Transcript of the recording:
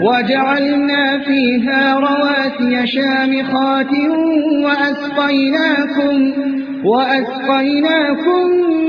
وجعلنا فيها رواسي شامخات وأسقيناكم, وأسقيناكم